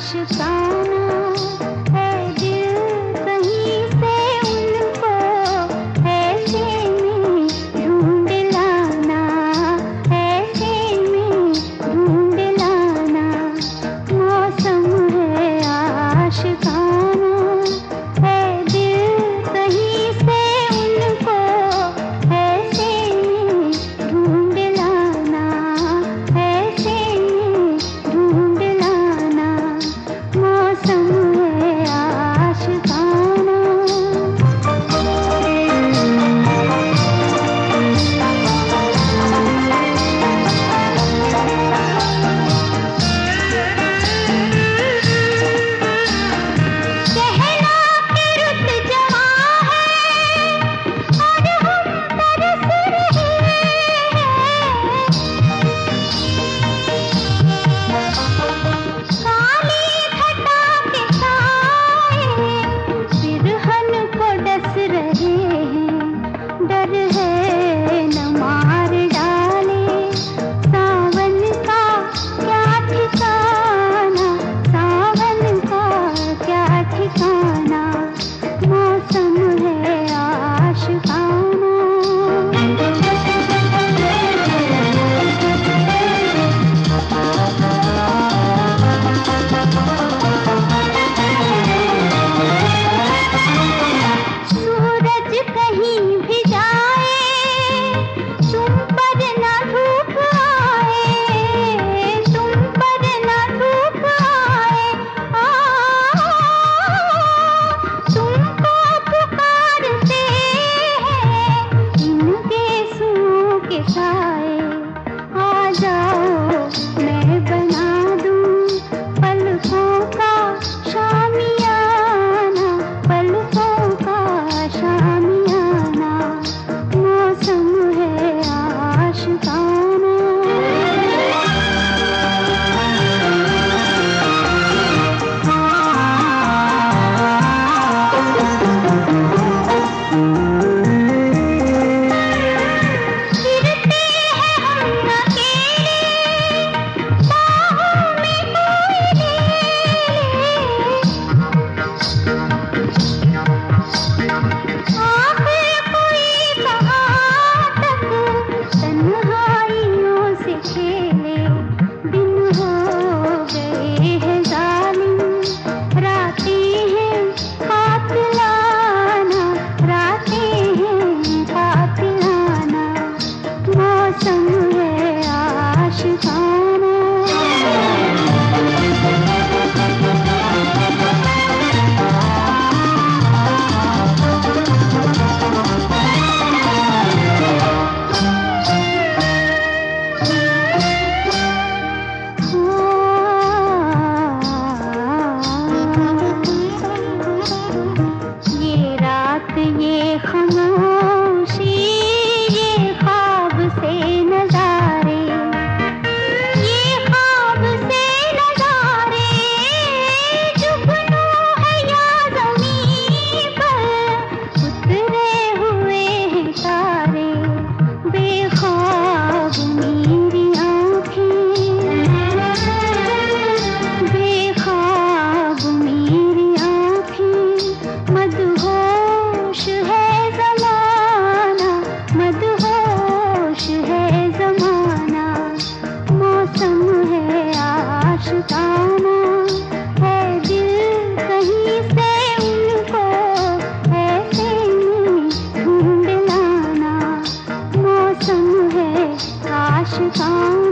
दास्ताना தான் sultan